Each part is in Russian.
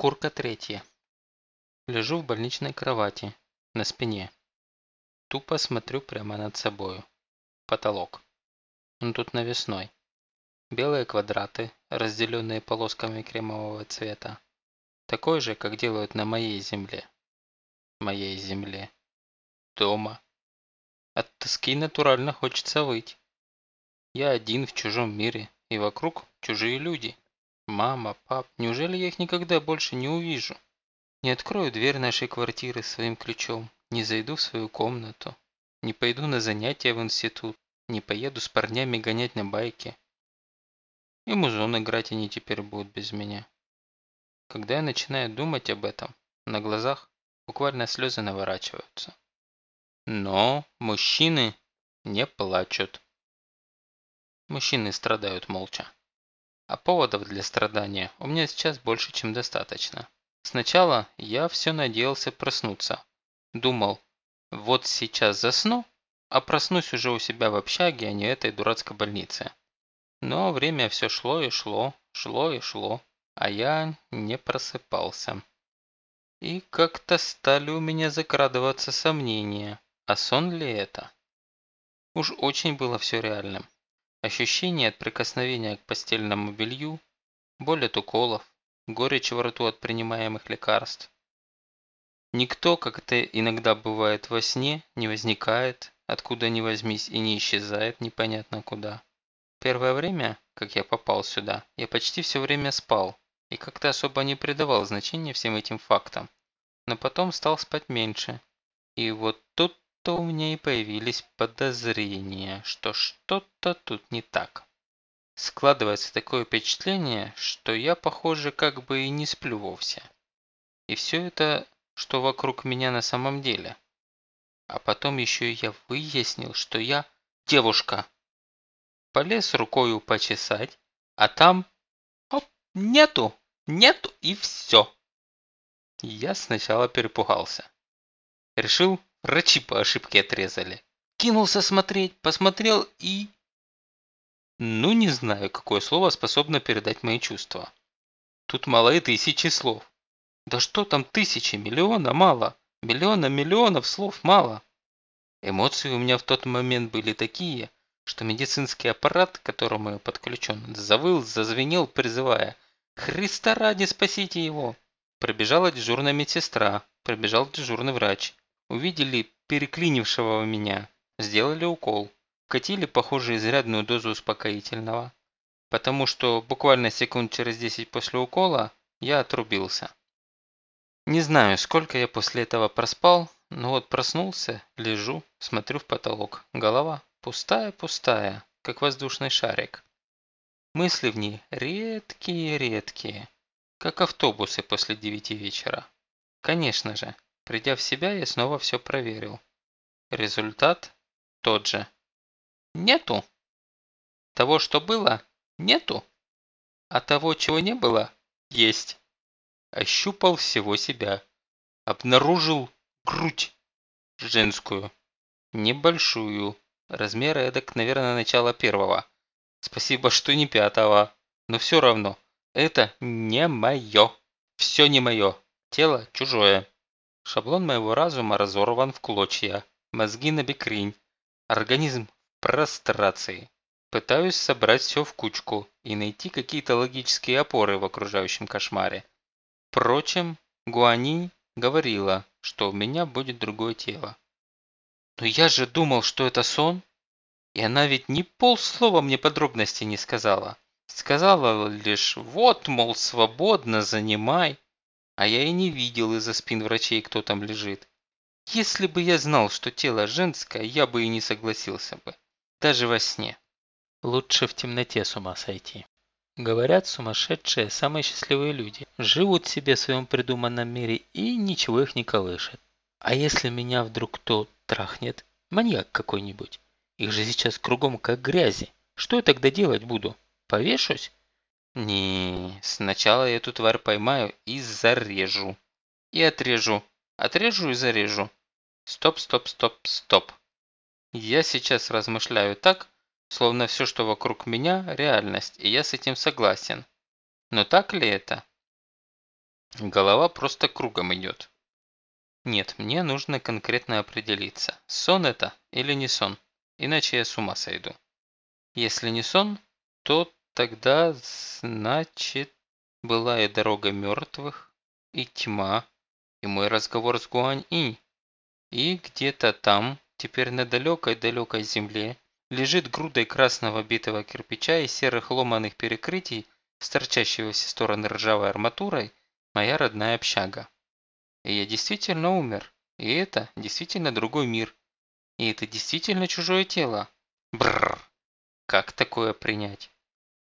Шкурка третья. Лежу в больничной кровати, на спине. Тупо смотрю прямо над собою. Потолок. Он тут навесной. Белые квадраты, разделенные полосками кремового цвета. Такой же, как делают на моей земле. Моей земле. Дома. От тоски натурально хочется выть. Я один в чужом мире, и вокруг чужие люди. Мама, пап, неужели я их никогда больше не увижу? Не открою дверь нашей квартиры своим ключом, не зайду в свою комнату, не пойду на занятия в институт, не поеду с парнями гонять на байке. И музон играть они теперь будут без меня. Когда я начинаю думать об этом, на глазах буквально слезы наворачиваются. Но мужчины не плачут. Мужчины страдают молча. А поводов для страдания у меня сейчас больше, чем достаточно. Сначала я все надеялся проснуться. Думал, вот сейчас засну, а проснусь уже у себя в общаге, а не этой дурацкой больнице. Но время все шло и шло, шло и шло, а я не просыпался. И как-то стали у меня закрадываться сомнения, а сон ли это? Уж очень было все реальным. Ощущение от прикосновения к постельному белью, боль от уколов, горечь во рту от принимаемых лекарств. Никто, как это иногда бывает во сне, не возникает, откуда ни возьмись и не исчезает непонятно куда. Первое время, как я попал сюда, я почти все время спал и как-то особо не придавал значения всем этим фактам. Но потом стал спать меньше. И вот тут то у меня и появились подозрения, что что-то тут не так. Складывается такое впечатление, что я, похоже, как бы и не сплю вовсе. И все это, что вокруг меня на самом деле. А потом еще я выяснил, что я девушка. Полез рукою почесать, а там... Оп, нету, нету и все. Я сначала перепугался. Решил, Врачи по ошибке отрезали. Кинулся смотреть, посмотрел и... Ну, не знаю, какое слово способно передать мои чувства. Тут мало и тысячи слов. Да что там тысячи, миллиона мало. Миллиона миллионов слов мало. Эмоции у меня в тот момент были такие, что медицинский аппарат, к которому я подключен, завыл, зазвенел, призывая «Христа ради, спасите его!» Пробежала дежурная медсестра, пробежал дежурный врач. Увидели переклинившего меня, сделали укол, вкатили, похоже, изрядную дозу успокоительного, потому что буквально секунд через 10 после укола я отрубился. Не знаю, сколько я после этого проспал, но вот проснулся, лежу, смотрю в потолок. Голова пустая-пустая, как воздушный шарик. Мысли в ней редкие-редкие, как автобусы после девяти вечера. Конечно же, Придя в себя, я снова все проверил. Результат тот же. Нету. Того, что было, нету. А того, чего не было, есть. Ощупал всего себя. Обнаружил грудь женскую. Небольшую. Размера эдак, наверное, начало первого. Спасибо, что не пятого. Но все равно, это не мое. Все не мое. Тело чужое. Шаблон моего разума разорван в клочья, мозги на бекрень, организм в прострации. Пытаюсь собрать все в кучку и найти какие-то логические опоры в окружающем кошмаре. Впрочем, Гуанинь говорила, что у меня будет другое тело. Но я же думал, что это сон. И она ведь ни полслова мне подробностей не сказала. Сказала лишь, вот, мол, свободно, занимай. А я и не видел из-за спин врачей, кто там лежит. Если бы я знал, что тело женское, я бы и не согласился бы. Даже во сне. Лучше в темноте с ума сойти. Говорят, сумасшедшие – самые счастливые люди. Живут себе в своем придуманном мире и ничего их не колышет. А если меня вдруг кто трахнет? Маньяк какой-нибудь. Их же сейчас кругом как грязи. Что я тогда делать буду? Повешусь? Не, сначала я эту тварь поймаю и зарежу. И отрежу. Отрежу и зарежу. Стоп, стоп, стоп, стоп. Я сейчас размышляю так, словно все, что вокруг меня, реальность, и я с этим согласен. Но так ли это? Голова просто кругом идет. Нет, мне нужно конкретно определиться, сон это или не сон, иначе я с ума сойду. Если не сон, то тогда, значит, была и дорога мертвых, и тьма, и мой разговор с Гуань-Инь. И где-то там, теперь на далекой-далекой земле, лежит грудой красного битого кирпича и серых ломаных перекрытий с торчащей стороны ржавой арматурой моя родная общага. И я действительно умер. И это действительно другой мир. И это действительно чужое тело. Бррр. Как такое принять?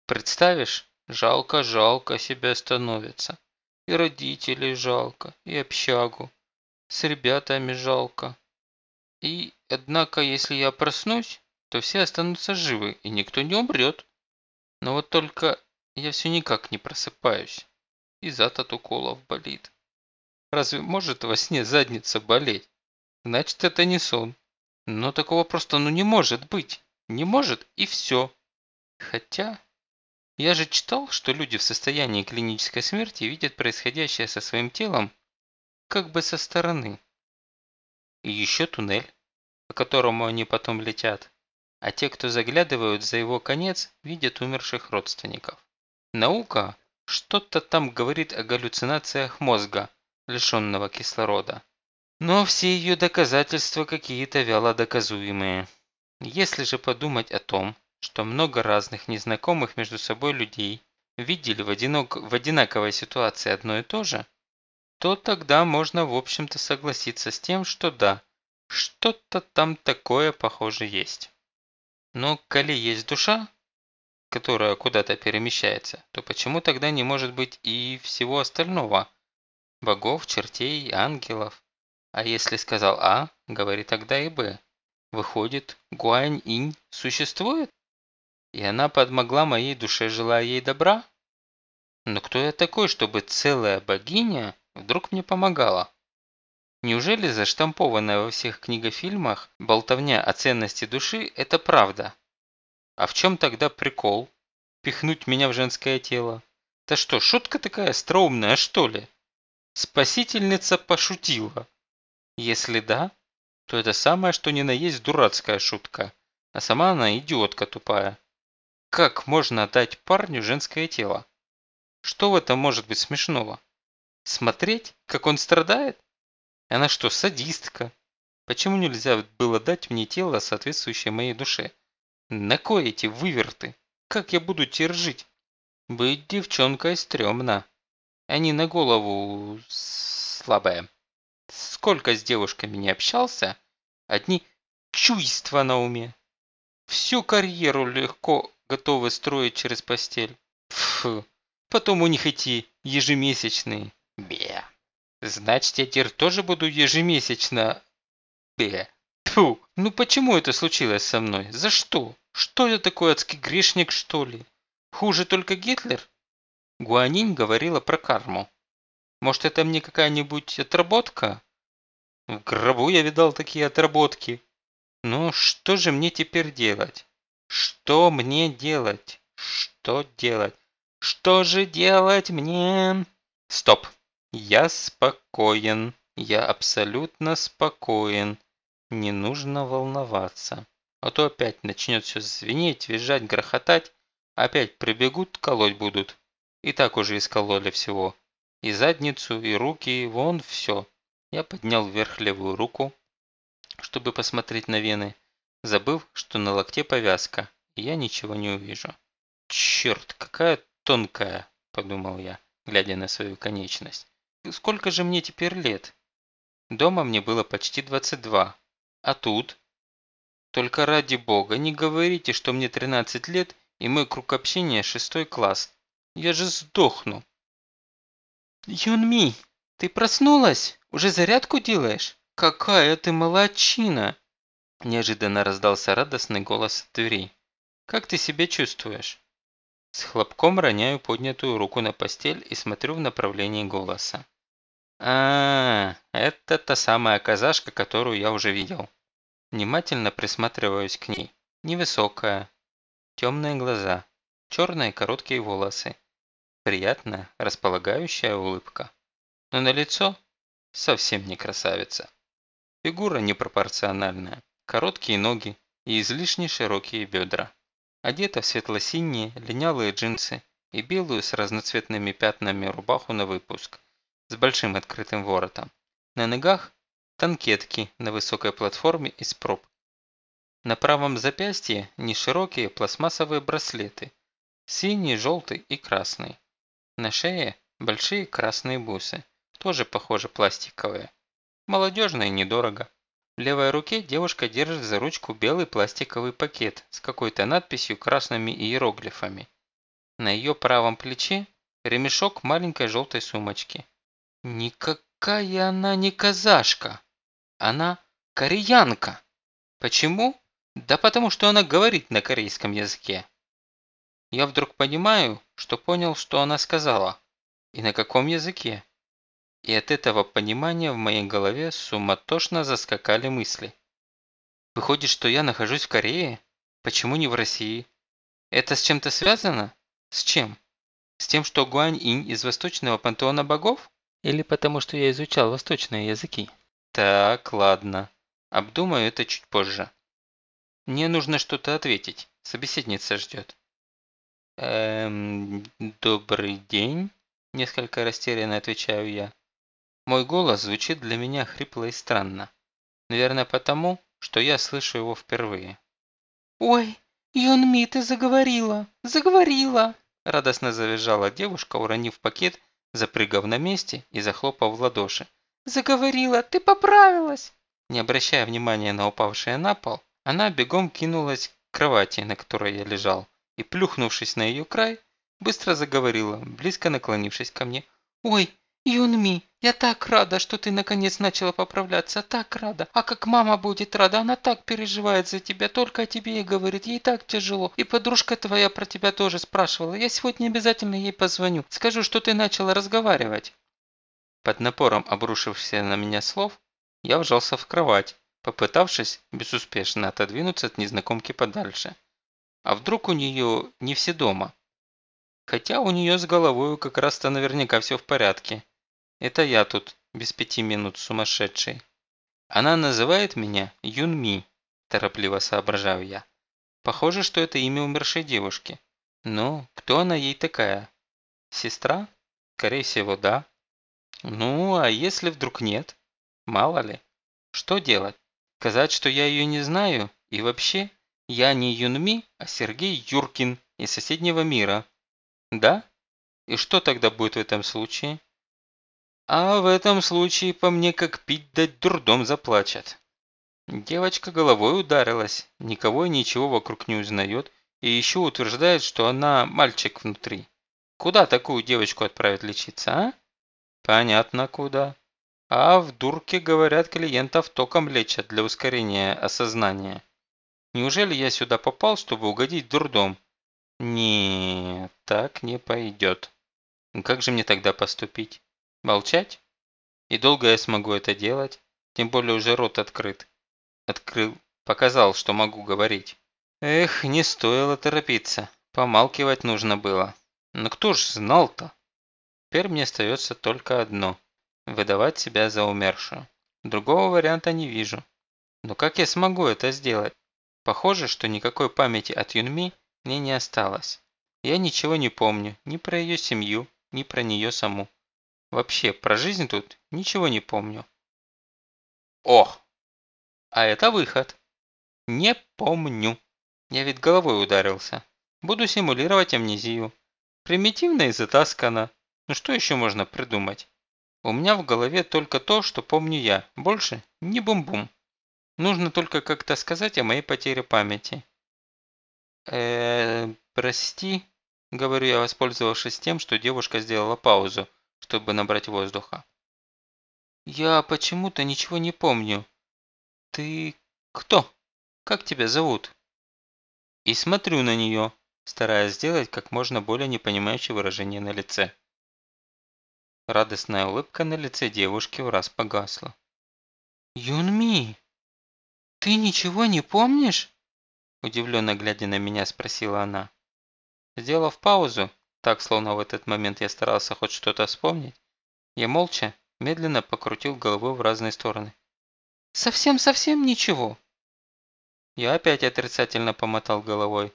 Представишь, жалко-жалко себя становится. И родителей жалко, и общагу. С ребятами жалко. И, однако, если я проснусь, то все останутся живы, и никто не умрет. Но вот только я все никак не просыпаюсь. И зад от уколов болит. Разве может во сне задница болеть? Значит, это не сон. Но такого просто ну не может быть. Не может и все. Хотя, я же читал, что люди в состоянии клинической смерти видят происходящее со своим телом как бы со стороны. И еще туннель, по которому они потом летят. А те, кто заглядывают за его конец, видят умерших родственников. Наука что-то там говорит о галлюцинациях мозга, лишенного кислорода. Но все ее доказательства какие-то вяло доказуемые. Если же подумать о том, что много разных незнакомых между собой людей видели в, одинок... в одинаковой ситуации одно и то же, то тогда можно в общем-то согласиться с тем, что да, что-то там такое похоже есть. Но коли есть душа, которая куда-то перемещается, то почему тогда не может быть и всего остального? Богов, чертей, ангелов. А если сказал А, говори тогда и Б. Выходит, Гуань-инь существует? И она подмогла моей душе, желая ей добра? Но кто я такой, чтобы целая богиня вдруг мне помогала? Неужели заштампованная во всех книгофильмах болтовня о ценности души – это правда? А в чем тогда прикол? Пихнуть меня в женское тело? Да что, шутка такая остроумная, что ли? Спасительница пошутила. Если да, то это самое, что ни на есть дурацкая шутка, а сама она идиотка тупая. Как можно дать парню женское тело? Что в этом может быть смешного? Смотреть, как он страдает? Она что, садистка? Почему нельзя было дать мне тело, соответствующее моей душе? На кой эти выверты? Как я буду теперь жить? Быть девчонкой стрёмно. Они на голову слабые. Сколько с девушками не общался, одни чувства на уме. Всю карьеру легко готовы строить через постель. Фу. Потом у них эти ежемесячные. Бе. Значит, я теперь тоже буду ежемесячно... Бе. Фу. Ну почему это случилось со мной? За что? Что я такой адский грешник, что ли? Хуже только Гитлер? Гуанинь говорила про карму. Может, это мне какая-нибудь отработка? В гробу я видал такие отработки. Ну, что же мне теперь делать? Что мне делать? Что делать? Что же делать мне? Стоп. Я спокоен. Я абсолютно спокоен. Не нужно волноваться. А то опять начнет все звенеть, визжать, грохотать. Опять прибегут, колоть будут. И так уже искололи всего. И задницу, и руки, и вон все. Я поднял вверх левую руку, чтобы посмотреть на вены, забыв, что на локте повязка, и я ничего не увижу. «Черт, какая тонкая!» – подумал я, глядя на свою конечность. «Сколько же мне теперь лет?» Дома мне было почти 22. А тут? Только ради бога, не говорите, что мне 13 лет и мой круг общения шестой класс. Я же сдохну. Юнми, ты проснулась? Уже зарядку делаешь? Какая ты молодчина! Неожиданно раздался радостный голос от двери. Как ты себя чувствуешь? С хлопком роняю поднятую руку на постель и смотрю в направлении голоса. А, это та самая казашка, которую я уже видел. Внимательно присматриваюсь к ней. Невысокая, темные глаза, черные короткие волосы, приятная, располагающая улыбка. но на лицо совсем не красавица. Фигура непропорциональная, короткие ноги и излишне широкие бедра. Одета в светло-синие линялые джинсы и белую с разноцветными пятнами рубаху на выпуск, с большим открытым воротом. На ногах танкетки на высокой платформе из проб. На правом запястье неширокие пластмассовые браслеты, синий, желтый и красный. На шее большие красные бусы, тоже похоже пластиковые. Молодежно и недорого. В левой руке девушка держит за ручку белый пластиковый пакет с какой-то надписью красными иероглифами. На ее правом плече ремешок маленькой желтой сумочки. Никакая она не казашка. Она кореянка. Почему? Да потому что она говорит на корейском языке. Я вдруг понимаю, что понял, что она сказала. И на каком языке. И от этого понимания в моей голове суматошно заскакали мысли. Выходит, что я нахожусь в Корее? Почему не в России? Это с чем-то связано? С чем? С тем, что Гуань-инь из восточного пантеона богов? Или потому, что я изучал восточные языки? Так, ладно. Обдумаю это чуть позже. Мне нужно что-то ответить. Собеседница ждет. Эм, добрый день. Несколько растерянно отвечаю я. Мой голос звучит для меня хрипло и странно. Наверное, потому, что я слышу его впервые. «Ой, Юнми, ты заговорила! Заговорила!» Радостно завизжала девушка, уронив пакет, запрыгав на месте и захлопав в ладоши. «Заговорила! Ты поправилась!» Не обращая внимания на упавшее на пол, она бегом кинулась к кровати, на которой я лежал, и, плюхнувшись на ее край, быстро заговорила, близко наклонившись ко мне. «Ой, Юнми, я так рада, что ты наконец начала поправляться, так рада. А как мама будет рада, она так переживает за тебя, только о тебе и говорит, ей так тяжело. И подружка твоя про тебя тоже спрашивала. Я сегодня обязательно ей позвоню, скажу, что ты начала разговаривать. Под напором обрушившихся на меня слов, я вжался в кровать, попытавшись безуспешно отодвинуться от незнакомки подальше. А вдруг у нее не все дома? Хотя у нее с головой как раз-то наверняка все в порядке. Это я тут без пяти минут сумасшедший. Она называет меня Юнми, торопливо соображаю я. Похоже, что это имя умершей девушки. Ну, кто она ей такая? Сестра? Скорее всего, да. Ну, а если вдруг нет? Мало ли. Что делать? Сказать, что я ее не знаю? И вообще, я не Юнми, а Сергей Юркин из соседнего мира. Да? И что тогда будет в этом случае? А в этом случае по мне как пить дать дурдом заплачет. Девочка головой ударилась, никого и ничего вокруг не узнает, и еще утверждает, что она мальчик внутри. Куда такую девочку отправят лечиться, а? Понятно, куда. А в дурке, говорят, клиентов током лечат для ускорения осознания. Неужели я сюда попал, чтобы угодить дурдом? Не, так не пойдет. Как же мне тогда поступить? Молчать? И долго я смогу это делать? Тем более уже рот открыт. Открыл, показал, что могу говорить. Эх, не стоило торопиться. Помалкивать нужно было. Но кто ж знал-то? Теперь мне остается только одно. Выдавать себя за умершую. Другого варианта не вижу. Но как я смогу это сделать? Похоже, что никакой памяти от Юнми мне не осталось. Я ничего не помню ни про ее семью, ни про нее саму. Вообще, про жизнь тут ничего не помню. Ох! А это выход. Не помню. Я ведь головой ударился. Буду симулировать амнезию. Примитивно и затаскано. Ну что еще можно придумать? У меня в голове только то, что помню я. Больше не бум-бум. Нужно только как-то сказать о моей потере памяти. э прости, говорю я, воспользовавшись тем, что девушка сделала паузу, чтобы набрать воздуха. «Я почему-то ничего не помню. Ты кто? Как тебя зовут?» И смотрю на нее, стараясь сделать как можно более непонимающее выражение на лице. Радостная улыбка на лице девушки в раз погасла. «Юнми, ты ничего не помнишь?» Удивленно глядя на меня, спросила она. Сделав паузу, так, словно в этот момент я старался хоть что-то вспомнить. Я молча медленно покрутил головой в разные стороны. «Совсем-совсем ничего?» Я опять отрицательно помотал головой.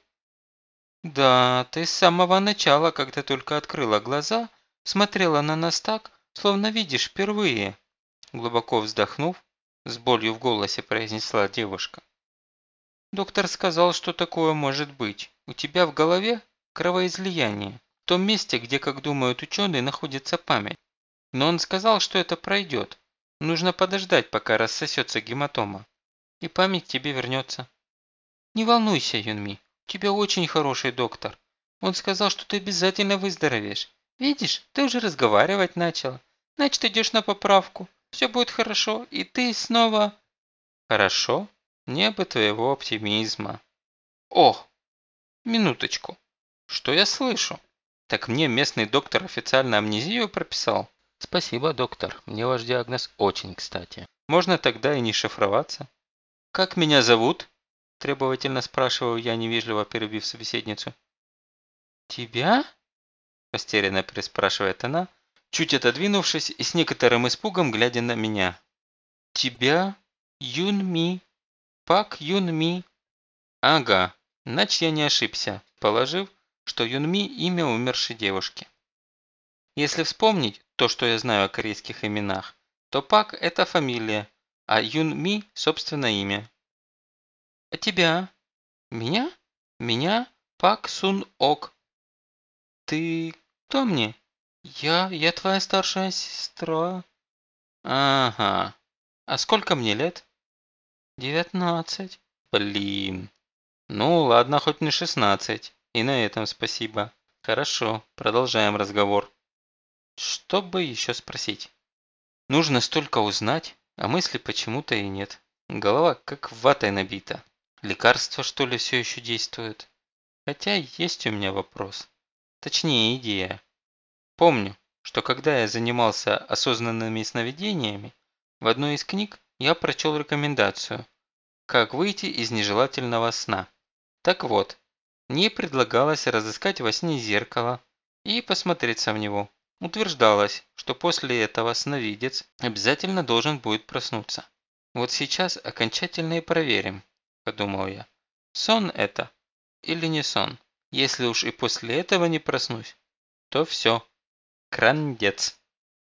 «Да, ты с самого начала, когда только открыла глаза, смотрела на нас так, словно видишь впервые». Глубоко вздохнув, с болью в голосе произнесла девушка. «Доктор сказал, что такое может быть. У тебя в голове кровоизлияние. Том месте, где, как думают ученые, находится память. Но он сказал, что это пройдет. Нужно подождать, пока рассосется гематома. И память тебе вернется. Не волнуйся, Юнми. У тебя очень хороший доктор. Он сказал, что ты обязательно выздоровеешь. Видишь, ты уже разговаривать начала. Значит, идешь на поправку. Все будет хорошо, и ты снова... Хорошо? Небо твоего оптимизма. О! Минуточку. Что я слышу? Так мне местный доктор официально амнезию прописал? Спасибо, доктор. Мне ваш диагноз очень кстати. Можно тогда и не шифроваться. Как меня зовут? Требовательно спрашиваю я, невежливо перебив собеседницу. Тебя? Растерянно переспрашивает она, чуть отодвинувшись и с некоторым испугом глядя на меня. Тебя? Юн Ми. Пак Юн Ми. Ага, иначе я не ошибся, положив, что Юнми – имя умершей девушки. Если вспомнить то, что я знаю о корейских именах, то Пак – это фамилия, а Юнми – собственно имя. А тебя? Меня? Меня Пак Сун Ок. Ты кто мне? Я, я твоя старшая сестра. Ага. А сколько мне лет? Девятнадцать. Блин. Ну, ладно, хоть не шестнадцать. И на этом спасибо. Хорошо, продолжаем разговор. Что бы еще спросить? Нужно столько узнать, а мысли почему-то и нет. Голова как ватой набита. Лекарства что ли все еще действуют? Хотя есть у меня вопрос. Точнее идея. Помню, что когда я занимался осознанными сновидениями, в одной из книг я прочел рекомендацию «Как выйти из нежелательного сна». Так вот, мне предлагалось разыскать во сне зеркало и посмотреться в него. Утверждалось, что после этого сновидец обязательно должен будет проснуться. Вот сейчас окончательно и проверим, подумал я. Сон это или не сон? Если уж и после этого не проснусь, то все. Крандец.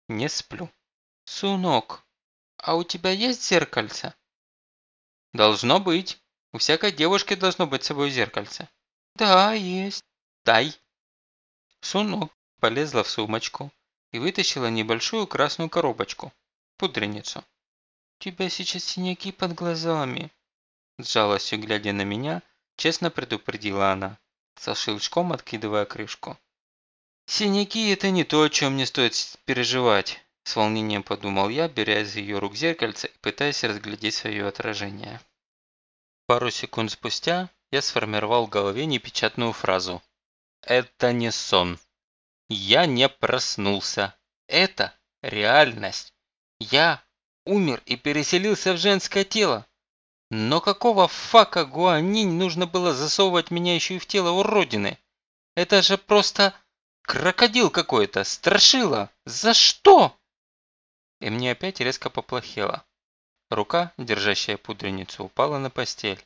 Не сплю. Сунок, а у тебя есть зеркальце? Должно быть. У всякой девушки должно быть с собой зеркальце. «Да, есть. Дай». Сунок полезла в сумочку и вытащила небольшую красную коробочку, пудреницу. «У тебя сейчас синяки под глазами», с жалостью глядя на меня, честно предупредила она, со щелчком откидывая крышку. «Синяки – это не то, о чем мне стоит переживать», – с волнением подумал я, беря из ее рук зеркальце и пытаясь разглядеть свое отражение. Пару секунд спустя я сформировал в голове непечатную фразу. Это не сон. Я не проснулся. Это реальность. Я умер и переселился в женское тело. Но какого фака Гуанинь нужно было засовывать меня еще и в тело уродины? Это же просто крокодил какой-то, страшило. За что? И мне опять резко поплохело. Рука, держащая пудреницу, упала на постель.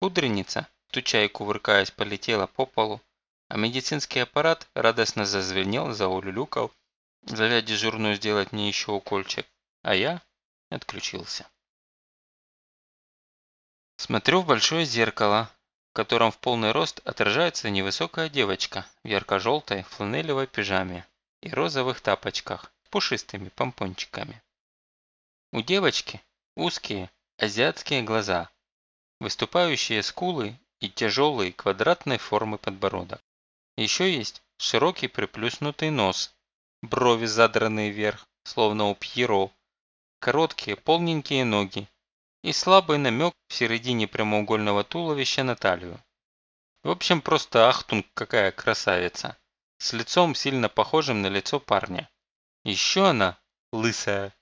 Пудреница, стуча и кувыркаясь, полетела по полу, а медицинский аппарат радостно зазвенел, заулюлюкал, зовя дежурную сделать мне еще укольчик, а я отключился. Смотрю в большое зеркало, в котором в полный рост отражается невысокая девочка в ярко-желтой фланелевой пижаме и розовых тапочках с пушистыми помпончиками. У девочки узкие азиатские глаза, выступающие скулы и тяжелый квадратной формы подбородок. Еще есть широкий приплюснутый нос, брови задранные вверх, словно у Пьеро, короткие полненькие ноги и слабый намек в середине прямоугольного туловища на талию. В общем, просто ахтунг какая красавица, с лицом сильно похожим на лицо парня. Еще она лысая.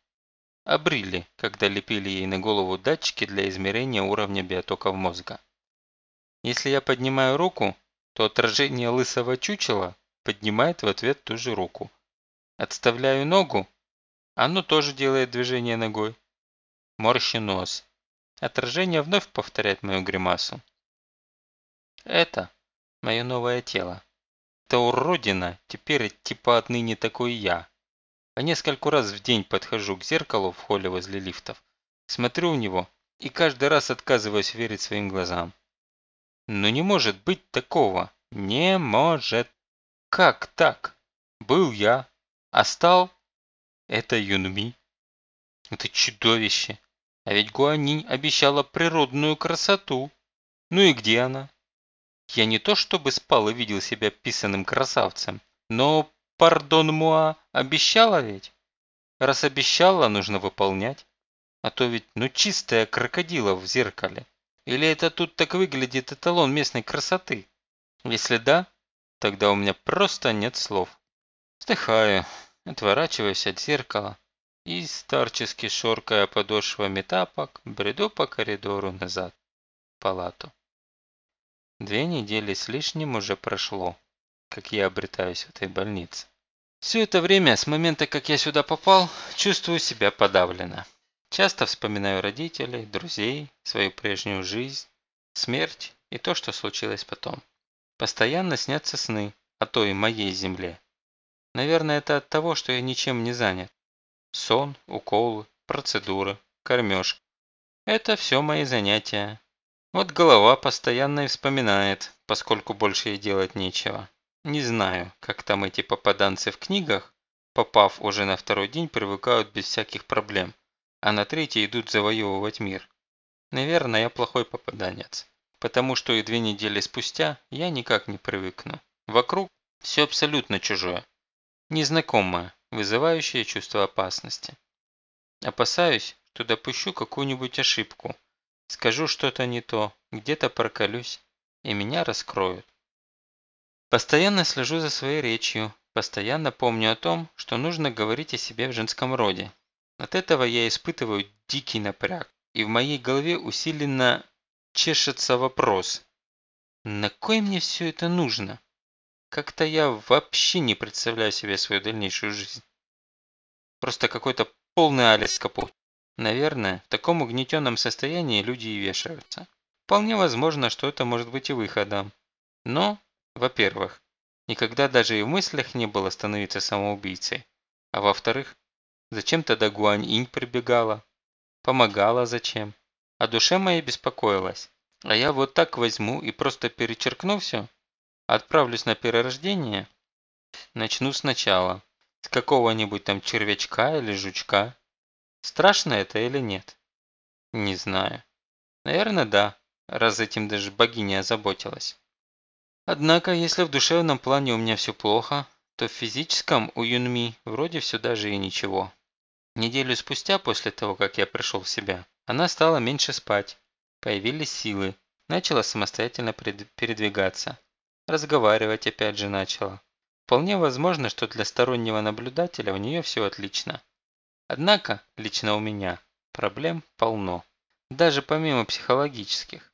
Обрили, когда лепили ей на голову датчики для измерения уровня биотоков мозга. Если я поднимаю руку, то отражение лысого чучела поднимает в ответ ту же руку. Отставляю ногу, Оно тоже делает движение ногой. Морщи нос. Отражение вновь повторяет мою гримасу. Это мое новое тело. Это уродина, теперь типа отныне такой я. По нескольку раз в день подхожу к зеркалу в холле возле лифтов, смотрю в него и каждый раз отказываюсь верить своим глазам. Но не может быть такого. Не может. Как так? Был я, а стал это Юнми. Это чудовище. А ведь Гуанинь обещала природную красоту. Ну и где она? Я не то чтобы спал и видел себя писаным красавцем, но, пардон муа, обещала ведь? Раз обещала, нужно выполнять. А то ведь, ну чистая крокодила в зеркале. Или это тут так выглядит эталон местной красоты? Если да, тогда у меня просто нет слов. Вздыхаю, отворачиваюсь от зеркала и, старчески шоркая подошвами тапок, бреду по коридору назад в палату. Две недели с лишним уже прошло, как я обретаюсь в этой больнице. Все это время, с момента, как я сюда попал, чувствую себя подавленно. Часто вспоминаю родителей, друзей, свою прежнюю жизнь, смерть и то, что случилось потом. Постоянно снятся сны о той моей земле. Наверное, это от того, что я ничем не занят. Сон, уколы, процедуры, кормежка. Это все мои занятия. Вот голова постоянно и вспоминает, поскольку больше ей делать нечего. Не знаю, как там эти попаданцы в книгах, попав уже на второй день, привыкают без всяких проблем, а на третий идут завоевывать мир. Наверное, я плохой попаданец, потому что и две недели спустя я никак не привыкну. Вокруг все абсолютно чужое, незнакомое, вызывающее чувство опасности. Опасаюсь, что допущу какую-нибудь ошибку, скажу что-то не то, где-то проколюсь, и меня раскроют. Постоянно слежу за своей речью, постоянно помню о том, что нужно говорить о себе в женском роде. От этого я испытываю дикий напряг, и в моей голове усиленно чешется вопрос. На кой мне все это нужно? Как-то я вообще не представляю себе свою дальнейшую жизнь. Просто какой-то полный Алис капут. Наверное, в таком угнетенном состоянии люди и вешаются. Вполне возможно, что это может быть и выходом. Но, во-первых, никогда даже и в мыслях не было становиться самоубийцей. А во-вторых, зачем тогда Гуань-инь прибегала? Помогала зачем? О душе моей беспокоилась. А я вот так возьму и просто перечеркну все? Отправлюсь на перерождение? Начну сначала. С какого-нибудь там червячка или жучка. Страшно это или нет? Не знаю. Наверное, да, раз этим даже богиня озаботилась. Однако, если в душевном плане у меня все плохо, то в физическом у Юнми вроде все даже и ничего. Неделю спустя, после того, как я пришел в себя, она стала меньше спать. Появились силы. Начала самостоятельно передвигаться. Разговаривать опять же начала. Вполне возможно, что для стороннего наблюдателя у нее все отлично. Однако, лично у меня, проблем полно. Даже помимо психологических.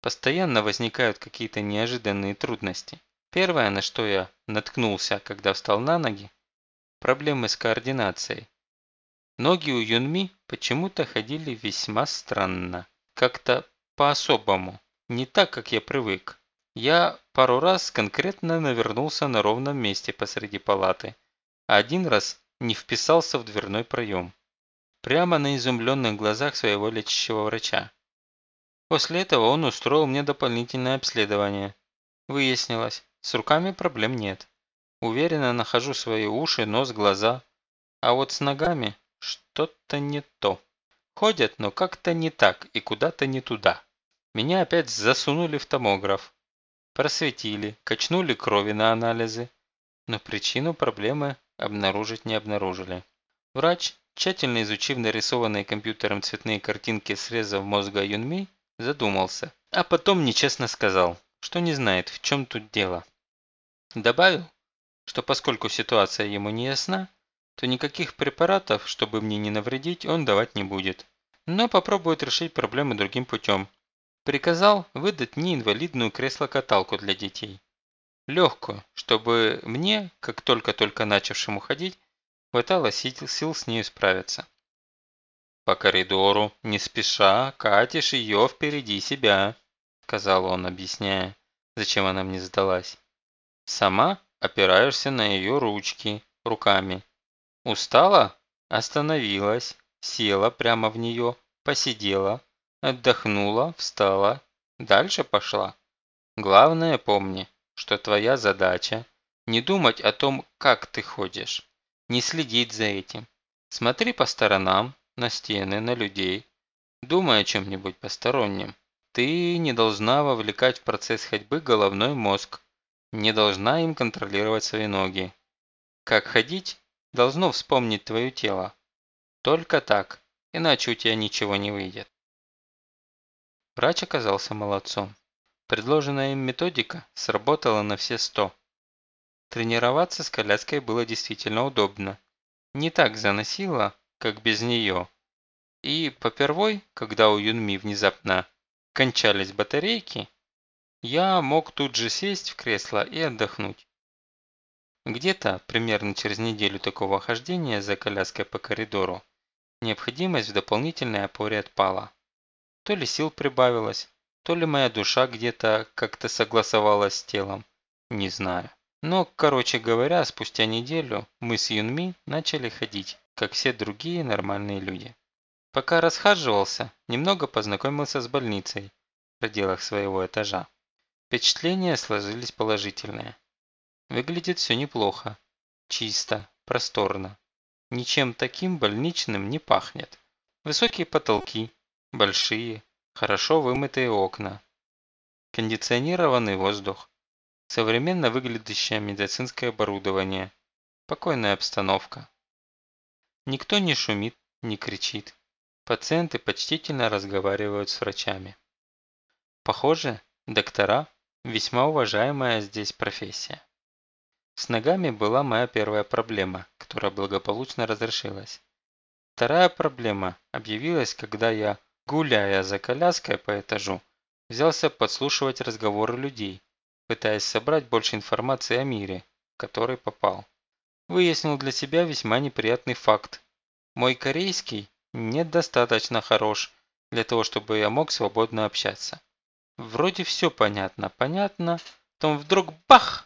Постоянно возникают какие-то неожиданные трудности. Первое, на что я наткнулся, когда встал на ноги – проблемы с координацией. Ноги у Юнми почему-то ходили весьма странно. Как-то по-особому. Не так, как я привык. Я пару раз конкретно навернулся на ровном месте посреди палаты, один раз не вписался в дверной проем. Прямо на изумленных глазах своего лечащего врача. После этого он устроил мне дополнительное обследование. Выяснилось, с руками проблем нет. Уверенно нахожу свои уши, нос, глаза. А вот с ногами что-то не то. Ходят, но как-то не так и куда-то не туда. Меня опять засунули в томограф. Просветили, качнули крови на анализы, но причину проблемы обнаружить не обнаружили. Врач, тщательно изучив нарисованные компьютером цветные картинки срезов мозга Юнми, задумался, а потом нечестно сказал, что не знает, в чем тут дело. Добавил, что поскольку ситуация ему не ясна, то никаких препаратов, чтобы мне не навредить, он давать не будет, но попробует решить проблемы другим путем, Приказал выдать мне инвалидную кресло-каталку для детей. Легкую, чтобы мне, как только-только начавшему ходить, хватало сил с нею справиться. «По коридору, не спеша, катишь ее впереди себя», – сказал он, объясняя, зачем она мне сдалась. «Сама опираешься на ее ручки, руками. Устала? Остановилась, села прямо в нее, посидела, отдохнула, встала, дальше пошла. Главное помни, что твоя задача – не думать о том, как ты ходишь, не следить за этим. Смотри по сторонам, на стены, на людей. Думай о чем-нибудь постороннем. Ты не должна вовлекать в процесс ходьбы головной мозг. Не должна им контролировать свои ноги. Как ходить, должно вспомнить твое тело. Только так, иначе у тебя ничего не выйдет. Врач оказался молодцом. Предложенная им методика сработала на все сто. Тренироваться с коляской было действительно удобно. Не так заносило, как без нее. И попервой, когда у Юнми внезапно кончались батарейки, я мог тут же сесть в кресло и отдохнуть. Где-то, примерно через неделю такого хождения за коляской по коридору, необходимость в дополнительной опоре отпала. То ли сил прибавилось, то ли моя душа где-то как-то согласовалась с телом, не знаю. Но, короче говоря, спустя неделю мы с Юнми начали ходить как все другие нормальные люди. Пока расхаживался, немного познакомился с больницей в пределах своего этажа. Впечатления сложились положительные. Выглядит все неплохо. Чисто, просторно. Ничем таким больничным не пахнет. Высокие потолки, большие, хорошо вымытые окна. Кондиционированный воздух. Современно выглядящее медицинское оборудование. Спокойная обстановка. Никто не шумит, не кричит. Пациенты почтительно разговаривают с врачами. Похоже, доктора – весьма уважаемая здесь профессия. С ногами была моя первая проблема, которая благополучно разрешилась. Вторая проблема объявилась, когда я, гуляя за коляской по этажу, взялся подслушивать разговоры людей, пытаясь собрать больше информации о мире, который попал выяснил для себя весьма неприятный факт. Мой корейский недостаточно хорош для того, чтобы я мог свободно общаться. Вроде все понятно, понятно, потом вдруг бах!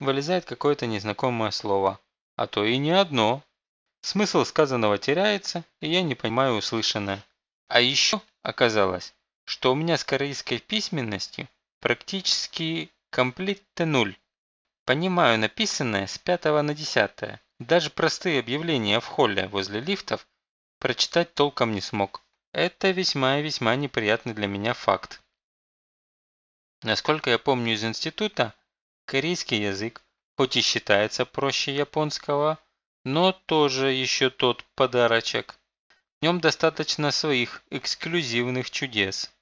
Вылезает какое-то незнакомое слово, а то и не одно. Смысл сказанного теряется, и я не понимаю услышанное. А еще оказалось, что у меня с корейской письменностью практически комплитте нуль. Понимаю написанное с пятого на десятое. Даже простые объявления в холле возле лифтов прочитать толком не смог. Это весьма и весьма неприятный для меня факт. Насколько я помню из института, корейский язык, хоть и считается проще японского, но тоже еще тот подарочек. В нем достаточно своих эксклюзивных чудес.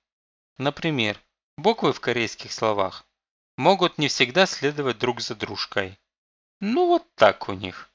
Например, буквы в корейских словах могут не всегда следовать друг за дружкой. Ну вот так у них.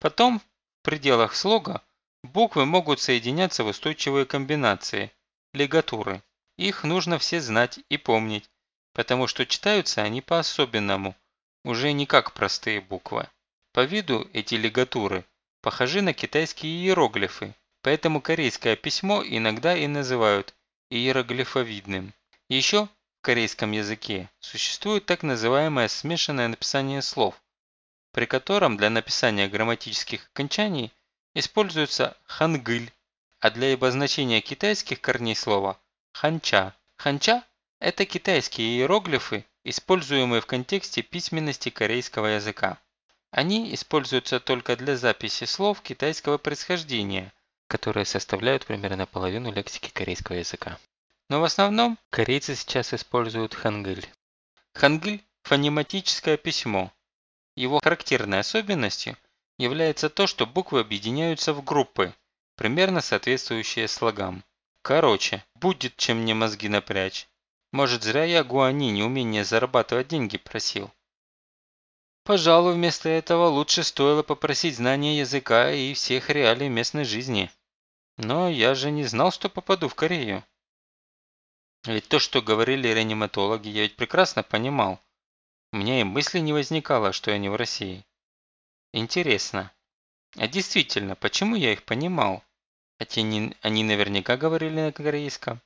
Потом, в пределах слога, буквы могут соединяться в устойчивые комбинации, лигатуры. Их нужно все знать и помнить, потому что читаются они по-особенному, уже не как простые буквы. По виду эти лигатуры похожи на китайские иероглифы, поэтому корейское письмо иногда и называют иероглифовидным. Еще в корейском языке существует так называемое смешанное написание слов, при котором для написания грамматических окончаний используется хангыль, а для обозначения китайских корней слова – ханча. Ханча – это китайские иероглифы, используемые в контексте письменности корейского языка. Они используются только для записи слов китайского происхождения, которые составляют примерно половину лексики корейского языка. Но в основном корейцы сейчас используют хангыль. Хангыль – фонематическое письмо. Его характерной особенностью является то, что буквы объединяются в группы, примерно соответствующие слогам. Короче, будет чем мне мозги напрячь. Может зря я Гуани неумение зарабатывать деньги просил. Пожалуй, вместо этого лучше стоило попросить знания языка и всех реалий местной жизни. Но я же не знал, что попаду в Корею. Ведь то, что говорили реаниматологи, я ведь прекрасно понимал. У меня и мысли не возникало, что я не в России. Интересно, А действительно, почему я их понимал? Хотя они, они наверняка говорили на корейском.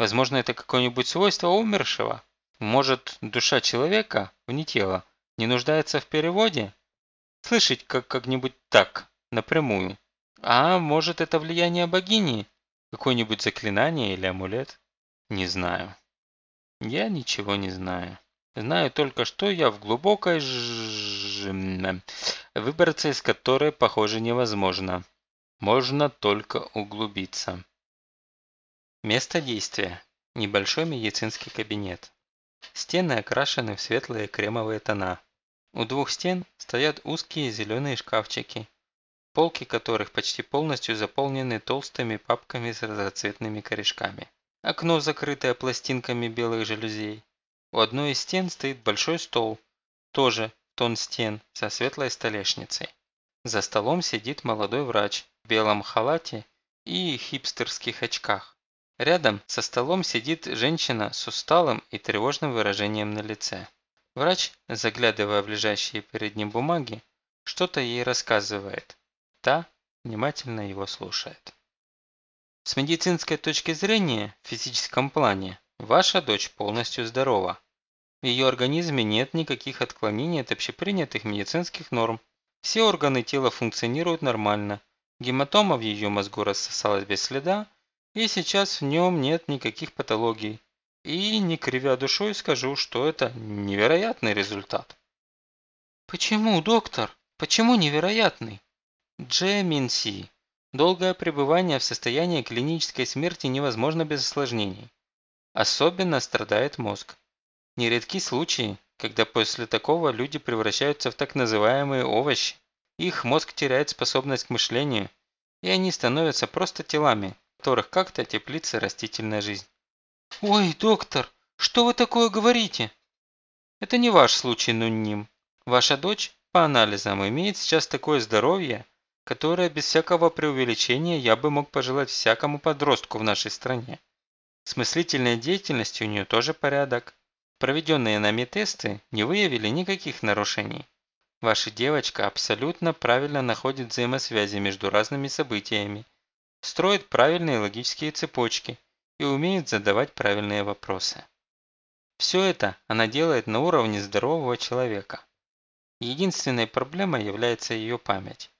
Возможно, это какое-нибудь свойство умершего? Может, душа человека, вне тела, не нуждается в переводе? Слышать как как-нибудь так, напрямую. А может, это влияние богини? Какое-нибудь заклинание или амулет? Не знаю. Я ничего не знаю. Знаю только, что я в глубокой ж... выбраться из которой, похоже, невозможно. Можно только углубиться. Место действия. Небольшой медицинский кабинет. Стены окрашены в светлые кремовые тона. У двух стен стоят узкие зеленые шкафчики, полки которых почти полностью заполнены толстыми папками с разноцветными корешками. Окно, закрытое пластинками белых жалюзей. У одной из стен стоит большой стол, тоже тон стен, со светлой столешницей. За столом сидит молодой врач в белом халате и хипстерских очках. Рядом со столом сидит женщина с усталым и тревожным выражением на лице. Врач, заглядывая в лежащие перед ним бумаги, что-то ей рассказывает. Та внимательно его слушает. С медицинской точки зрения, в физическом плане, ваша дочь полностью здорова. В ее организме нет никаких отклонений от общепринятых медицинских норм. Все органы тела функционируют нормально. Гематома в ее мозгу рассосалась без следа, и сейчас в нем нет никаких патологий. И, не кривя душой, скажу, что это невероятный результат. Почему, доктор? Почему невероятный? Джеминси. Долгое пребывание в состоянии клинической смерти невозможно без осложнений. Особенно страдает мозг. Нередки случаи, когда после такого люди превращаются в так называемые овощи. Их мозг теряет способность к мышлению, и они становятся просто телами, которых как-то теплится растительная жизнь. «Ой, доктор, что вы такое говорите?» «Это не ваш случай, Нунним. Ваша дочь, по анализам, имеет сейчас такое здоровье, которое без всякого преувеличения я бы мог пожелать всякому подростку в нашей стране. С мыслительной деятельностью у нее тоже порядок. Проведенные нами тесты не выявили никаких нарушений. Ваша девочка абсолютно правильно находит взаимосвязи между разными событиями, строит правильные логические цепочки и умеет задавать правильные вопросы. Все это она делает на уровне здорового человека. Единственной проблемой является ее память.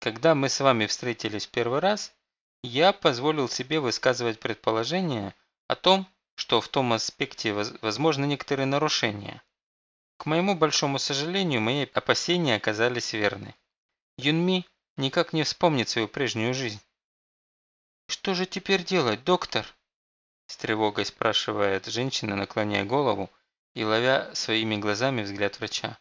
Когда мы с вами встретились первый раз, я позволил себе высказывать предположение о том, что в том аспекте возможны некоторые нарушения. К моему большому сожалению, мои опасения оказались верны. Юнми никак не вспомнит свою прежнюю жизнь. «Что же теперь делать, доктор?» С тревогой спрашивает женщина, наклоняя голову и ловя своими глазами взгляд врача.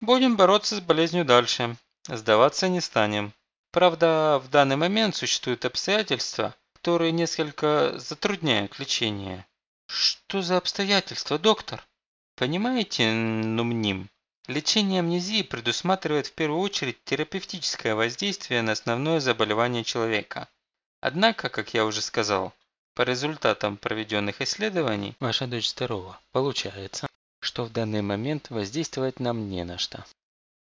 «Будем бороться с болезнью дальше. Сдаваться не станем. Правда, в данный момент существуют обстоятельства, которые несколько затрудняют лечение. Что за обстоятельства, доктор? Понимаете, Нумним, лечение амнезии предусматривает в первую очередь терапевтическое воздействие на основное заболевание человека. Однако, как я уже сказал, по результатам проведенных исследований, ваша дочь здорова. Получается, что в данный момент воздействовать нам не на что.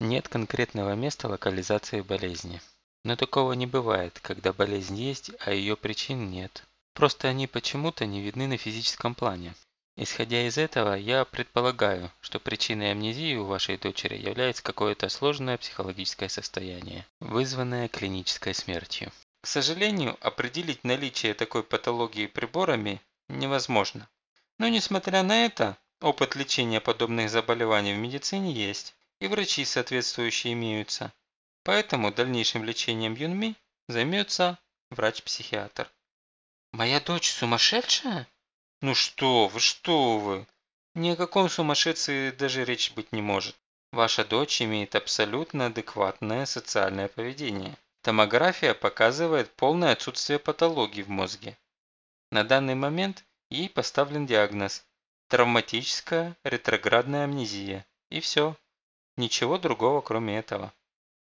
Нет конкретного места локализации болезни. Но такого не бывает, когда болезнь есть, а ее причин нет. Просто они почему-то не видны на физическом плане. Исходя из этого, я предполагаю, что причиной амнезии у вашей дочери является какое-то сложное психологическое состояние, вызванное клинической смертью. К сожалению, определить наличие такой патологии приборами невозможно. Но несмотря на это, опыт лечения подобных заболеваний в медицине есть, и врачи соответствующие имеются. Поэтому дальнейшим лечением Юнми займется врач-психиатр. «Моя дочь сумасшедшая?» «Ну что вы, что вы!» Ни о каком сумасшедшей даже речь быть не может. Ваша дочь имеет абсолютно адекватное социальное поведение. Томография показывает полное отсутствие патологии в мозге. На данный момент ей поставлен диагноз – травматическая ретроградная амнезия. И все. Ничего другого, кроме этого.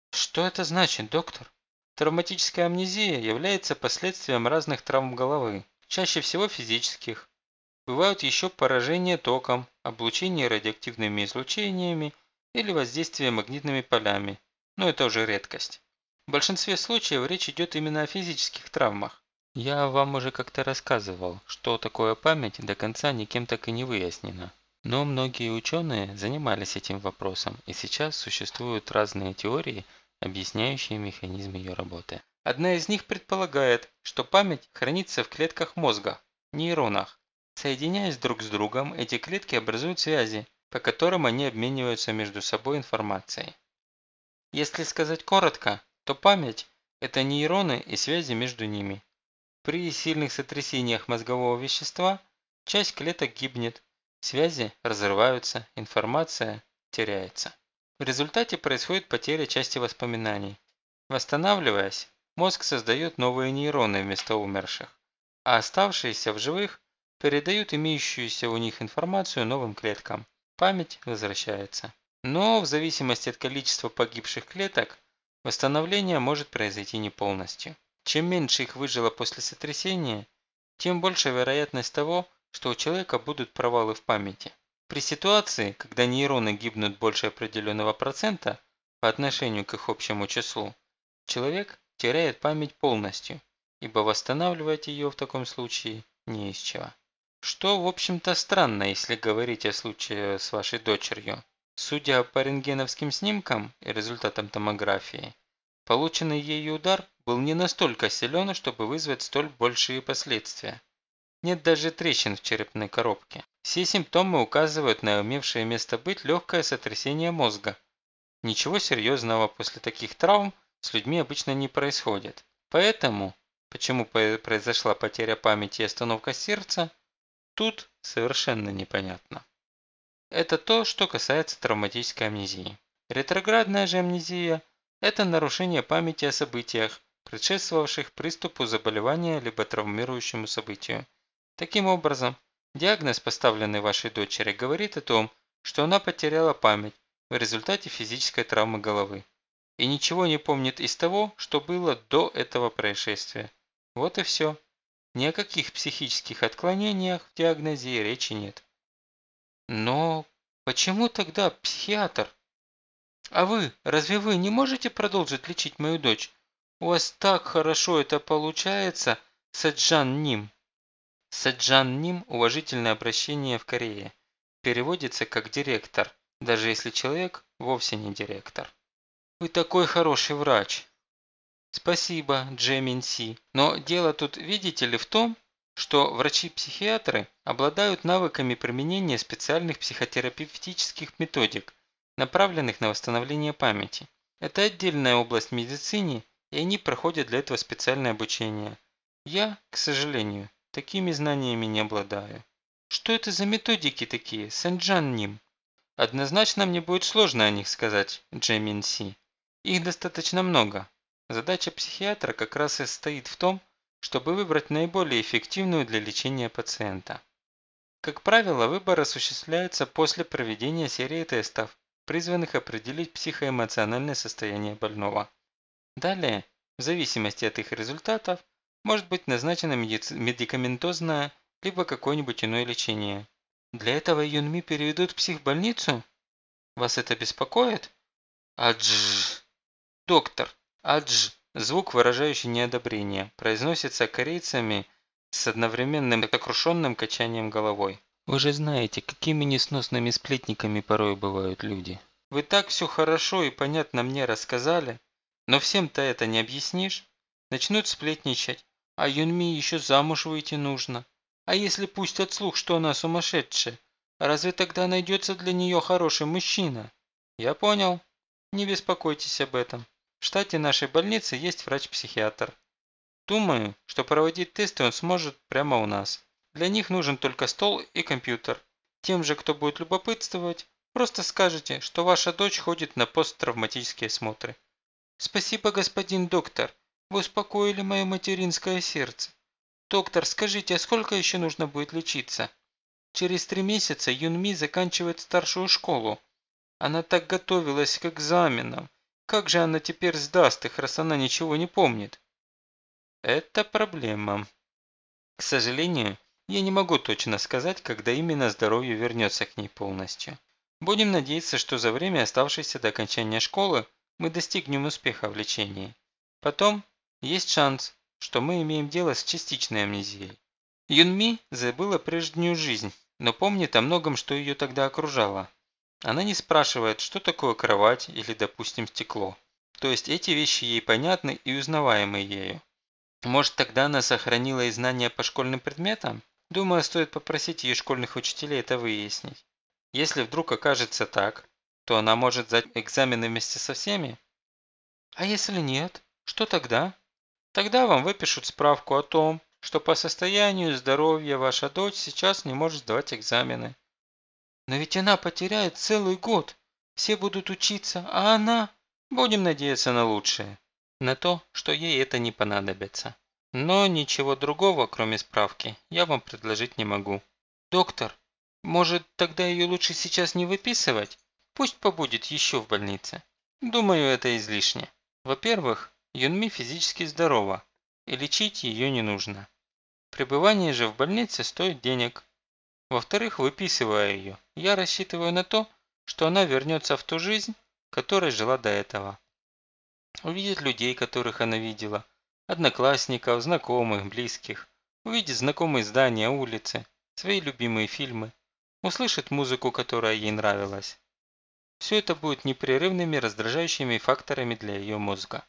Что это значит, доктор? Травматическая амнезия является последствием разных травм головы, чаще всего физических. Бывают еще поражения током, облучение радиоактивными излучениями или воздействие магнитными полями, но это уже редкость. В большинстве случаев речь идет именно о физических травмах. Я вам уже как-то рассказывал, что такое память до конца никем так и не выяснено. Но многие ученые занимались этим вопросом, и сейчас существуют разные теории, объясняющие механизм ее работы. Одна из них предполагает, что память хранится в клетках мозга, нейронах. Соединяясь друг с другом, эти клетки образуют связи, по которым они обмениваются между собой информацией. Если сказать коротко, то память – это нейроны и связи между ними. При сильных сотрясениях мозгового вещества часть клеток гибнет, связи разрываются, информация теряется. В результате происходит потеря части воспоминаний. Восстанавливаясь, мозг создает новые нейроны вместо умерших, а оставшиеся в живых передают имеющуюся у них информацию новым клеткам. Память возвращается. Но в зависимости от количества погибших клеток, восстановление может произойти не полностью. Чем меньше их выжило после сотрясения, тем больше вероятность того, что у человека будут провалы в памяти. При ситуации, когда нейроны гибнут больше определенного процента по отношению к их общему числу, человек теряет память полностью, ибо восстанавливать ее в таком случае не из чего. Что, в общем-то, странно, если говорить о случае с вашей дочерью. Судя по рентгеновским снимкам и результатам томографии, полученный ею удар был не настолько силен, чтобы вызвать столь большие последствия. Нет даже трещин в черепной коробке. Все симптомы указывают на имевшее место быть легкое сотрясение мозга. Ничего серьезного после таких травм с людьми обычно не происходит. Поэтому, почему произошла потеря памяти и остановка сердца, Тут совершенно непонятно. Это то, что касается травматической амнезии. Ретроградная же амнезия – это нарушение памяти о событиях, предшествовавших приступу заболевания либо травмирующему событию. Таким образом, диагноз, поставленный вашей дочери, говорит о том, что она потеряла память в результате физической травмы головы и ничего не помнит из того, что было до этого происшествия. Вот и все. Ни о каких психических отклонениях в диагнозе речи нет. Но почему тогда психиатр? А вы, разве вы не можете продолжить лечить мою дочь? У вас так хорошо это получается, Саджан Ним. Саджан Ним – уважительное обращение в Корее. Переводится как директор, даже если человек вовсе не директор. Вы такой хороший врач. Спасибо, Джемин Си. Но дело тут, видите ли, в том, что врачи-психиатры обладают навыками применения специальных психотерапевтических методик, направленных на восстановление памяти. Это отдельная область в медицине, и они проходят для этого специальное обучение. Я, к сожалению, такими знаниями не обладаю. Что это за методики такие, Сэнджан Ним? Однозначно мне будет сложно о них сказать, Джемин Си. Их достаточно много, Задача психиатра как раз и состоит в том, чтобы выбрать наиболее эффективную для лечения пациента. Как правило, выбор осуществляется после проведения серии тестов, призванных определить психоэмоциональное состояние больного. Далее, в зависимости от их результатов, может быть назначено медикаментозное либо какое-нибудь иное лечение. Для этого Юнми переведут в психбольницу? Вас это беспокоит? Адж... Доктор, Адж – звук, выражающий неодобрение, произносится корейцами с одновременным сокрушенным качанием головой. Вы же знаете, какими несносными сплетниками порой бывают люди. Вы так все хорошо и понятно мне рассказали, но всем-то это не объяснишь. Начнут сплетничать, а Юнми еще замуж выйти нужно. А если пустят слух, что она сумасшедшая, разве тогда найдется для нее хороший мужчина? Я понял. Не беспокойтесь об этом. В штате нашей больницы есть врач-психиатр. Думаю, что проводить тесты он сможет прямо у нас. Для них нужен только стол и компьютер. Тем же, кто будет любопытствовать, просто скажете, что ваша дочь ходит на посттравматические осмотры. Спасибо, господин доктор. Вы успокоили мое материнское сердце. Доктор, скажите, а сколько еще нужно будет лечиться? Через три месяца Юнми заканчивает старшую школу. Она так готовилась к экзаменам. Как же она теперь сдаст их, раз она ничего не помнит? Это проблема. К сожалению, я не могу точно сказать, когда именно здоровье вернется к ней полностью. Будем надеяться, что за время, оставшееся до окончания школы, мы достигнем успеха в лечении. Потом есть шанс, что мы имеем дело с частичной амнезией. Юнми забыла прежнюю жизнь, но помнит о многом, что ее тогда окружало. Она не спрашивает, что такое кровать или, допустим, стекло. То есть эти вещи ей понятны и узнаваемы ею. Может, тогда она сохранила и знания по школьным предметам? Думаю, стоит попросить ее школьных учителей это выяснить. Если вдруг окажется так, то она может сдать экзамены вместе со всеми? А если нет, что тогда? Тогда вам выпишут справку о том, что по состоянию здоровья ваша дочь сейчас не может сдавать экзамены. Но ведь она потеряет целый год. Все будут учиться, а она... Будем надеяться на лучшее. На то, что ей это не понадобится. Но ничего другого, кроме справки, я вам предложить не могу. Доктор, может, тогда ее лучше сейчас не выписывать? Пусть побудет еще в больнице. Думаю, это излишне. Во-первых, Юнми физически здорова, и лечить ее не нужно. Пребывание же в больнице стоит денег. Во-вторых, выписывая ее, я рассчитываю на то, что она вернется в ту жизнь, которой жила до этого. Увидит людей, которых она видела, одноклассников, знакомых, близких, увидит знакомые здания, улицы, свои любимые фильмы, услышит музыку, которая ей нравилась. Все это будет непрерывными раздражающими факторами для ее мозга.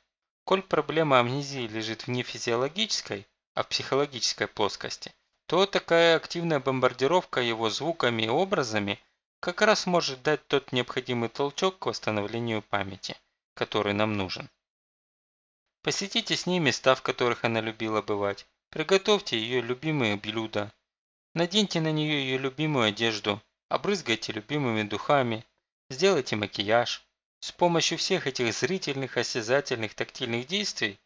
Коль проблема амнезии лежит не в физиологической, а в психологической плоскости, то такая активная бомбардировка его звуками и образами как раз может дать тот необходимый толчок к восстановлению памяти, который нам нужен. Посетите с ней места, в которых она любила бывать. Приготовьте ее любимые блюда. Наденьте на нее ее любимую одежду. Обрызгайте любимыми духами. Сделайте макияж. С помощью всех этих зрительных, осязательных, тактильных действий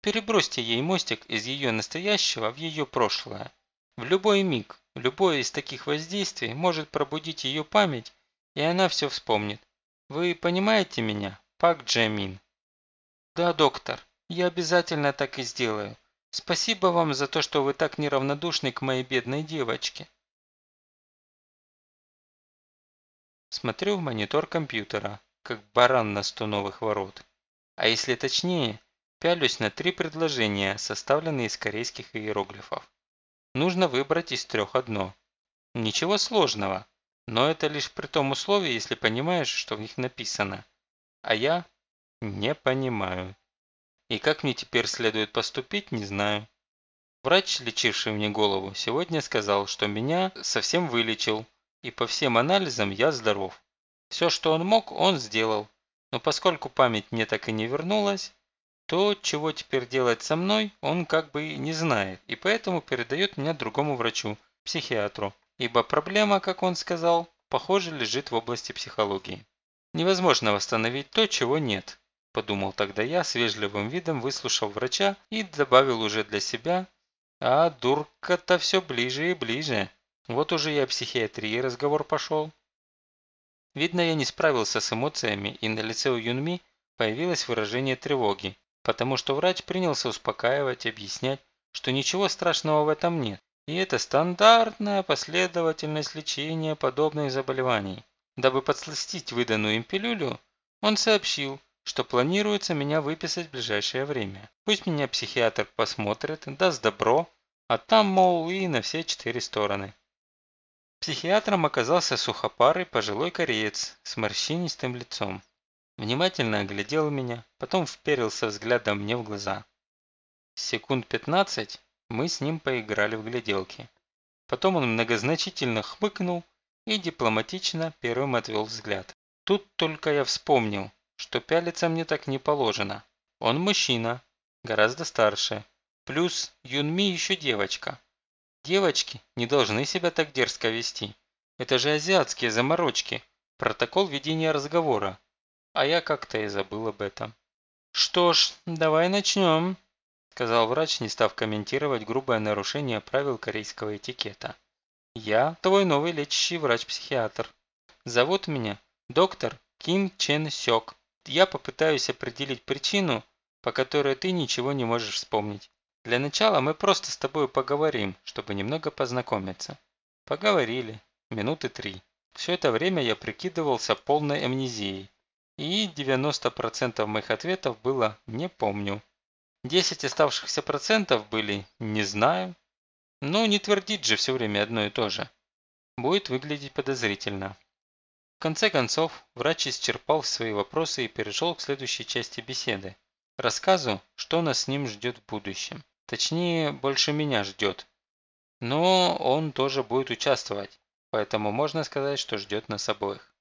перебросьте ей мостик из ее настоящего в ее прошлое. В любой миг, любое из таких воздействий может пробудить ее память, и она все вспомнит. Вы понимаете меня, Пак Джамин? Да, доктор. Я обязательно так и сделаю. Спасибо вам за то, что вы так неравнодушны к моей бедной девочке. Смотрю в монитор компьютера, как баран на сто новых ворот. А если точнее, пялюсь на три предложения, составленные из корейских иероглифов. Нужно выбрать из трех одно. Ничего сложного, но это лишь при том условии, если понимаешь, что в них написано. А я не понимаю. И как мне теперь следует поступить, не знаю. Врач, лечивший мне голову, сегодня сказал, что меня совсем вылечил, и по всем анализам я здоров. Все, что он мог, он сделал. Но поскольку память мне так и не вернулась, то, чего теперь делать со мной, он как бы не знает, и поэтому передает меня другому врачу, психиатру. Ибо проблема, как он сказал, похоже, лежит в области психологии. Невозможно восстановить то, чего нет. Подумал тогда я, с вежливым видом выслушал врача и добавил уже для себя, а дурка-то все ближе и ближе. Вот уже и о психиатрии разговор пошел. Видно, я не справился с эмоциями, и на лице у Юнми появилось выражение тревоги, потому что врач принялся успокаивать, объяснять, что ничего страшного в этом нет. И это стандартная последовательность лечения подобных заболеваний. Дабы подсластить выданную им пилюлю, он сообщил, что планируется меня выписать в ближайшее время. Пусть меня психиатр посмотрит, даст добро, а там, мол, и на все четыре стороны. Психиатром оказался сухопарый пожилой кореец с морщинистым лицом. Внимательно оглядел меня, потом вперился взглядом мне в глаза. Секунд пятнадцать мы с ним поиграли в гляделки. Потом он многозначительно хмыкнул и дипломатично первым отвел взгляд. Тут только я вспомнил, что пялиться мне так не положено. Он мужчина, гораздо старше. Плюс Юнми еще девочка. Девочки не должны себя так дерзко вести. Это же азиатские заморочки. Протокол ведения разговора. А я как-то и забыл об этом. «Что ж, давай начнем», – сказал врач, не став комментировать грубое нарушение правил корейского этикета. «Я твой новый лечащий врач-психиатр. Зовут меня доктор Ким Чен Сёк я попытаюсь определить причину, по которой ты ничего не можешь вспомнить. Для начала мы просто с тобой поговорим, чтобы немного познакомиться. Поговорили. Минуты три. Все это время я прикидывался полной амнезией. И 90% моих ответов было «не помню». 10 оставшихся процентов были «не знаю». Ну, не твердить же все время одно и то же. Будет выглядеть подозрительно. В конце концов, врач исчерпал свои вопросы и перешел к следующей части беседы. Рассказу, что нас с ним ждет в будущем. Точнее, больше меня ждет. Но он тоже будет участвовать, поэтому можно сказать, что ждет нас обоих.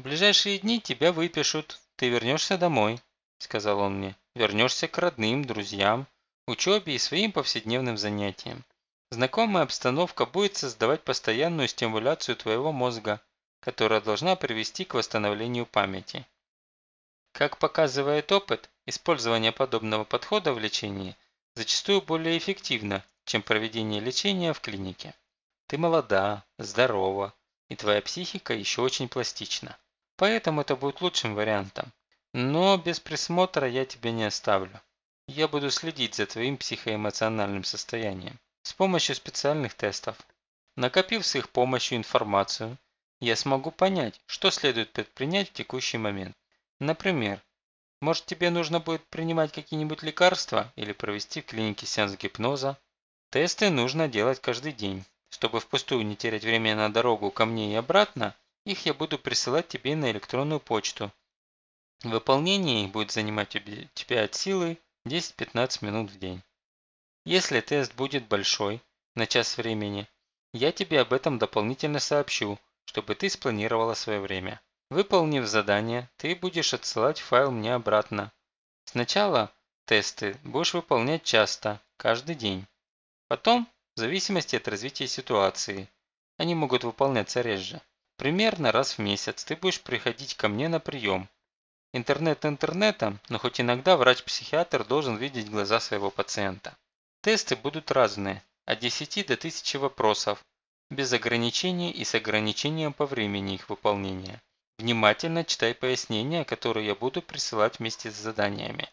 В ближайшие дни тебя выпишут, ты вернешься домой, сказал он мне. Вернешься к родным, друзьям, учебе и своим повседневным занятиям. Знакомая обстановка будет создавать постоянную стимуляцию твоего мозга, которая должна привести к восстановлению памяти. Как показывает опыт, использование подобного подхода в лечении зачастую более эффективно, чем проведение лечения в клинике. Ты молода, здорова, и твоя психика еще очень пластична. Поэтому это будет лучшим вариантом. Но без присмотра я тебя не оставлю. Я буду следить за твоим психоэмоциональным состоянием с помощью специальных тестов. Накопив с их помощью информацию, я смогу понять, что следует предпринять в текущий момент. Например, может тебе нужно будет принимать какие-нибудь лекарства или провести в клинике сеанс гипноза. Тесты нужно делать каждый день. Чтобы впустую не терять время на дорогу ко мне и обратно, их я буду присылать тебе на электронную почту. Выполнение их будет занимать тебя от силы 10-15 минут в день. Если тест будет большой, на час времени, я тебе об этом дополнительно сообщу, чтобы ты спланировала свое время. Выполнив задание, ты будешь отсылать файл мне обратно. Сначала тесты будешь выполнять часто, каждый день. Потом, в зависимости от развития ситуации, они могут выполняться реже. Примерно раз в месяц ты будешь приходить ко мне на прием. Интернет интернетом, но хоть иногда врач-психиатр должен видеть глаза своего пациента. Тесты будут разные, от 10 до 1000 вопросов, без ограничений и с ограничением по времени их выполнения. Внимательно читай пояснения, которые я буду присылать вместе с заданиями.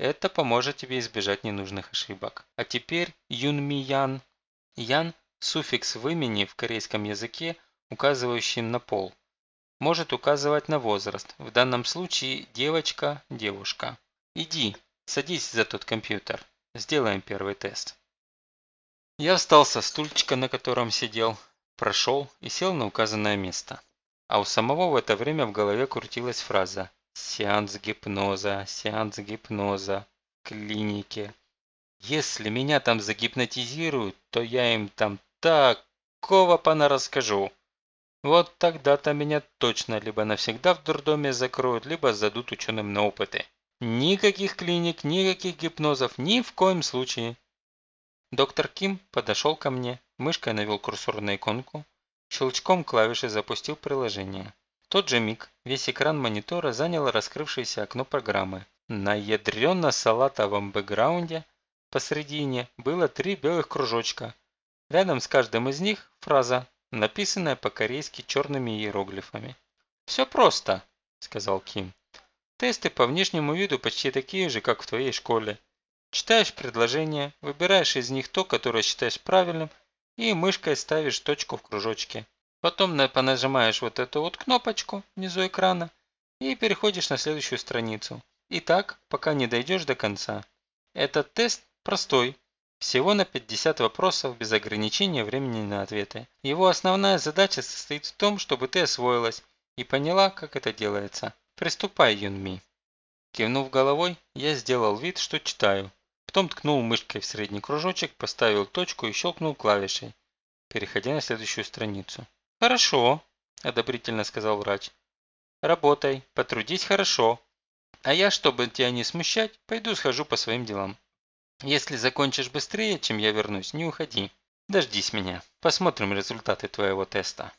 Это поможет тебе избежать ненужных ошибок. А теперь Юнми Ян. Ян – суффикс в имени в корейском языке – указывающим на пол. Может указывать на возраст, в данном случае девочка, девушка. Иди, садись за тот компьютер. Сделаем первый тест. Я встал со стульчика, на котором сидел, прошел и сел на указанное место. А у самого в это время в голове крутилась фраза «Сеанс гипноза, сеанс гипноза, клинике». Если меня там загипнотизируют, то я им там такого пана расскажу. Вот тогда-то меня точно либо навсегда в дурдоме закроют, либо сдадут ученым на опыты. Никаких клиник, никаких гипнозов, ни в коем случае. Доктор Ким подошел ко мне, мышкой навел курсор на иконку, щелчком клавиши запустил приложение. В тот же миг весь экран монитора занял раскрывшееся окно программы. На ядрено-салатовом бэкграунде посредине было три белых кружочка. Рядом с каждым из них фраза написанное по-корейски черными иероглифами. «Все просто», – сказал Ким. «Тесты по внешнему виду почти такие же, как в твоей школе. Читаешь предложения, выбираешь из них то, которое считаешь правильным, и мышкой ставишь точку в кружочке. Потом понажимаешь вот эту вот кнопочку внизу экрана и переходишь на следующую страницу. И так, пока не дойдешь до конца. Этот тест простой, всего на 50 вопросов без ограничения времени на ответы. Его основная задача состоит в том, чтобы ты освоилась и поняла, как это делается. Приступай, Юнми. Кивнув головой, я сделал вид, что читаю. Потом ткнул мышкой в средний кружочек, поставил точку и щелкнул клавишей, переходя на следующую страницу. «Хорошо», – одобрительно сказал врач. «Работай, потрудись хорошо. А я, чтобы тебя не смущать, пойду схожу по своим делам». Если закончишь быстрее, чем я вернусь, не уходи. Дождись меня. Посмотрим результаты твоего теста.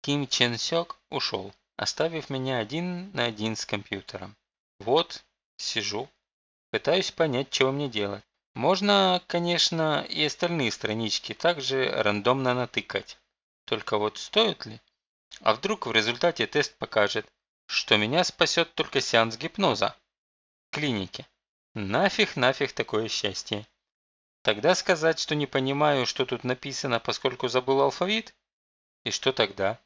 Ким Чен Сёк ушел, оставив меня один на один с компьютером. Вот, сижу, пытаюсь понять, что мне делать. Можно, конечно, и остальные странички также рандомно натыкать. Только вот стоит ли? А вдруг в результате тест покажет, что меня спасет только сеанс гипноза в клинике. Нафиг, нафиг такое счастье. Тогда сказать, что не понимаю, что тут написано, поскольку забыл алфавит? И что тогда?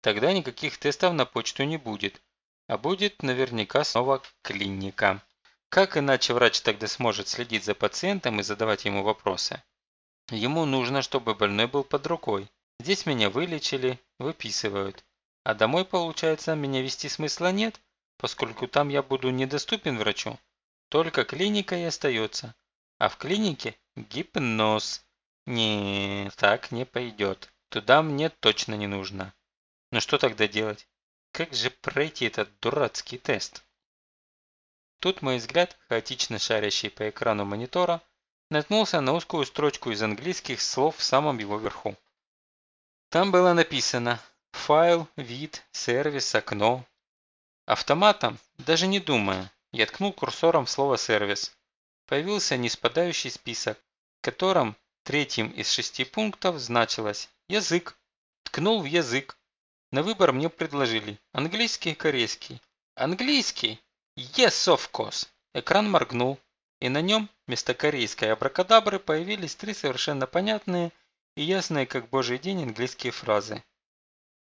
Тогда никаких тестов на почту не будет. А будет наверняка снова клиника. Как иначе врач тогда сможет следить за пациентом и задавать ему вопросы? Ему нужно, чтобы больной был под рукой. Здесь меня вылечили, выписывают. А домой, получается, меня вести смысла нет, поскольку там я буду недоступен врачу. Только клиника и остается. А в клинике гипноз. Не, так не пойдет. Туда мне точно не нужно. Ну что тогда делать? Как же пройти этот дурацкий тест? Тут мой взгляд, хаотично шарящий по экрану монитора, наткнулся на узкую строчку из английских слов в самом его верху. Там было написано «Файл, вид, сервис, окно». Автоматом, даже не думая, я ткнул курсором в слово «сервис». Появился неспадающий список, в котором третьим из шести пунктов значилось «Язык». Ткнул в язык. На выбор мне предложили английский и корейский. Английский? Yes, of course. Экран моргнул, и на нем вместо корейской абракадабры появились три совершенно понятные и ясные как божий день английские фразы.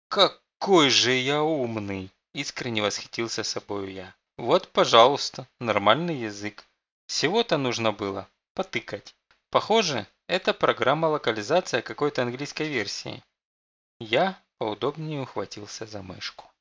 «Какой же я умный!» – искренне восхитился собою я. Вот, пожалуйста, нормальный язык. Всего-то нужно было потыкать. Похоже, это программа локализация какой-то английской версии. Я поудобнее ухватился за мышку.